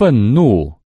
愤怒